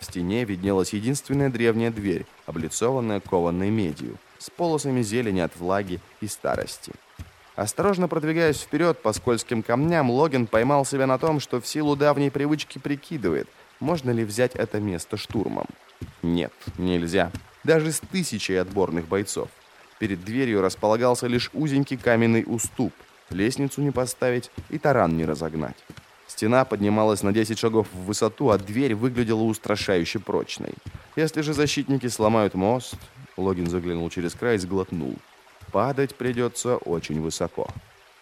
В стене виднелась единственная древняя дверь, облицованная кованой медью, с полосами зелени от влаги и старости. Осторожно продвигаясь вперед по скользким камням, Логин поймал себя на том, что в силу давней привычки прикидывает, можно ли взять это место штурмом. Нет, нельзя. Даже с тысячей отборных бойцов. Перед дверью располагался лишь узенький каменный уступ. Лестницу не поставить и таран не разогнать. Стена поднималась на 10 шагов в высоту, а дверь выглядела устрашающе прочной. Если же защитники сломают мост... Логин заглянул через край и сглотнул. Падать придется очень высоко.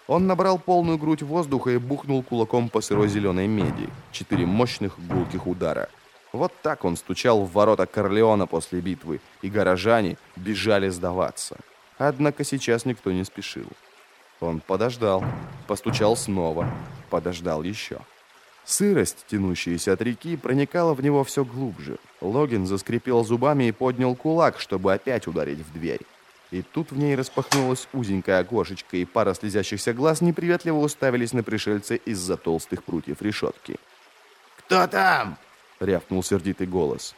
Он набрал полную грудь воздуха и бухнул кулаком по сырой зеленой меди. Четыре мощных гулких удара. Вот так он стучал в ворота Корлеона после битвы, и горожане бежали сдаваться. Однако сейчас никто не спешил. Он подождал, постучал снова, подождал еще. Сырость, тянущаяся от реки, проникала в него все глубже. Логин заскрипел зубами и поднял кулак, чтобы опять ударить в дверь. И тут в ней распахнулась узенькая окошечко, и пара слезящихся глаз неприветливо уставились на пришельца из-за толстых прутьев решетки. «Кто там?» — рявкнул сердитый голос.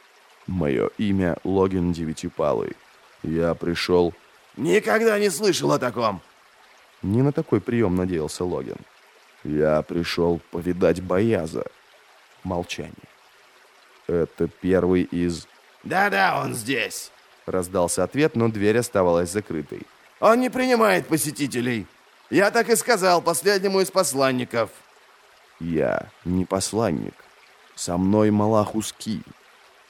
«Мое имя Логин Девятипалый. Я пришел...» «Никогда не слышал о таком!» Не на такой прием надеялся Логин. Я пришел повидать Бояза. Молчание. Это первый из... Да-да, он здесь. Раздался ответ, но дверь оставалась закрытой. Он не принимает посетителей. Я так и сказал последнему из посланников. Я не посланник. Со мной Малахуски.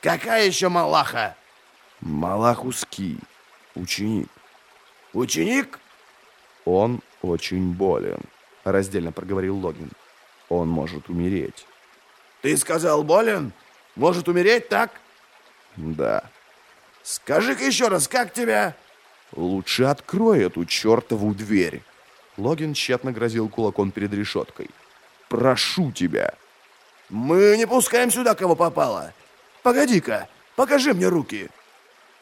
Какая еще Малаха? Малахуски. Ученик. Ученик? Он очень болен. — раздельно проговорил Логин. «Он может умереть». «Ты сказал болен? Может умереть, так?» «Да». «Скажи-ка еще раз, как тебя?» «Лучше открой эту чертову дверь». Логин тщетно грозил кулаком перед решеткой. «Прошу тебя». «Мы не пускаем сюда, кого попало. Погоди-ка, покажи мне руки».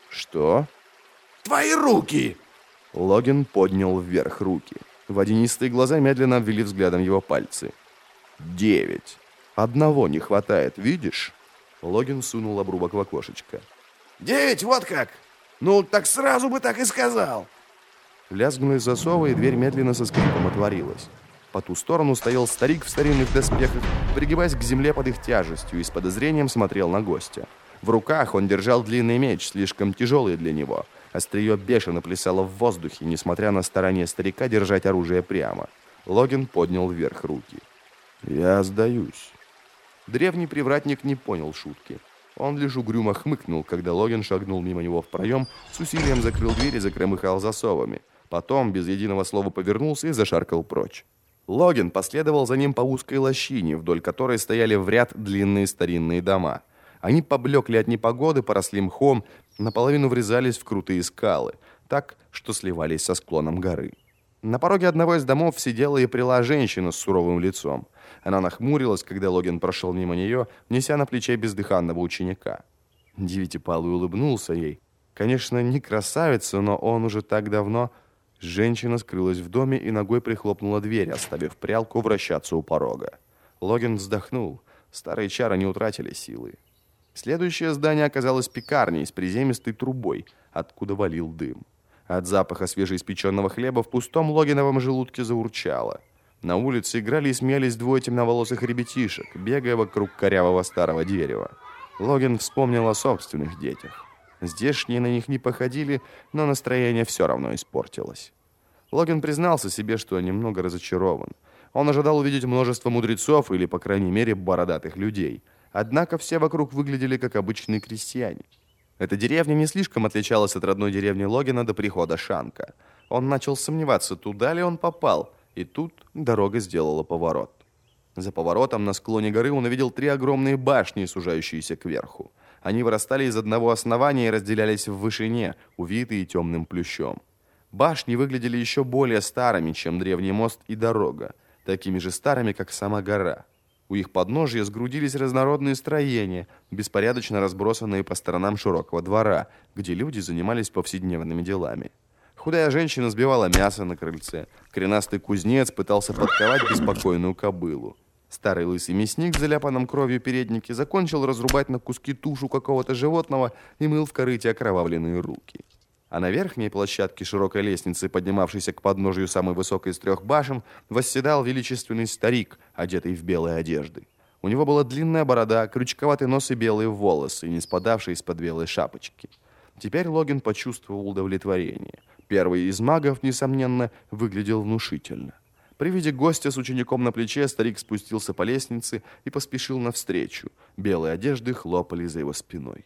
«Что?» «Твои руки!» Логин поднял вверх руки. Водянистые глаза медленно обвели взглядом его пальцы. «Девять. Одного не хватает, видишь?» Логин сунул обрубок в окошечко. «Девять, вот как! Ну, так сразу бы так и сказал!» Лязгнули засовы, и дверь медленно со скрипом отворилась. По ту сторону стоял старик в старинных доспехах, пригибаясь к земле под их тяжестью и с подозрением смотрел на гостя. В руках он держал длинный меч, слишком тяжелый для него – Острие бешено плясало в воздухе, несмотря на старание старика держать оружие прямо. Логин поднял вверх руки. «Я сдаюсь». Древний привратник не понял шутки. Он лишь угрюмо хмыкнул, когда Логин шагнул мимо него в проем, с усилием закрыл дверь и закромыхал засовами. Потом без единого слова повернулся и зашаркал прочь. Логин последовал за ним по узкой лощине, вдоль которой стояли в ряд длинные старинные дома. Они поблекли от непогоды, поросли мхом, наполовину врезались в крутые скалы, так, что сливались со склоном горы. На пороге одного из домов сидела и прила женщина с суровым лицом. Она нахмурилась, когда Логин прошел мимо нее, неся на плече бездыханного ученика. Девятипалый улыбнулся ей. Конечно, не красавица, но он уже так давно... Женщина скрылась в доме и ногой прихлопнула дверь, оставив прялку вращаться у порога. Логин вздохнул. Старые чары не утратили силы. Следующее здание оказалось пекарней с приземистой трубой, откуда валил дым. От запаха свежеиспеченного хлеба в пустом логиновом желудке заурчало. На улице играли и смеялись двое темноволосых ребятишек, бегая вокруг корявого старого дерева. Логин вспомнил о собственных детях. Здешние на них не походили, но настроение все равно испортилось. Логин признался себе, что немного разочарован. Он ожидал увидеть множество мудрецов или, по крайней мере, бородатых людей – Однако все вокруг выглядели как обычные крестьяне. Эта деревня не слишком отличалась от родной деревни Логина до прихода Шанка. Он начал сомневаться, туда ли он попал, и тут дорога сделала поворот. За поворотом на склоне горы он увидел три огромные башни, сужающиеся кверху. Они вырастали из одного основания и разделялись в вышине, увитые темным плющом. Башни выглядели еще более старыми, чем древний мост и дорога, такими же старыми, как сама гора. У их подножия сгрудились разнородные строения, беспорядочно разбросанные по сторонам широкого двора, где люди занимались повседневными делами. Худая женщина сбивала мясо на крыльце. Коренастый кузнец пытался подковать беспокойную кобылу. Старый лысый мясник в заляпанном кровью переднике закончил разрубать на куски тушу какого-то животного и мыл в корыте окровавленные руки. А на верхней площадке широкой лестницы, поднимавшейся к подножию самой высокой из трех башен, восседал величественный старик, одетый в белые одежды. У него была длинная борода, крючковатый нос и белые волосы, не спадавшие из-под белой шапочки. Теперь Логин почувствовал удовлетворение. Первый из магов, несомненно, выглядел внушительно. При виде гостя с учеником на плече старик спустился по лестнице и поспешил навстречу. Белые одежды хлопали за его спиной.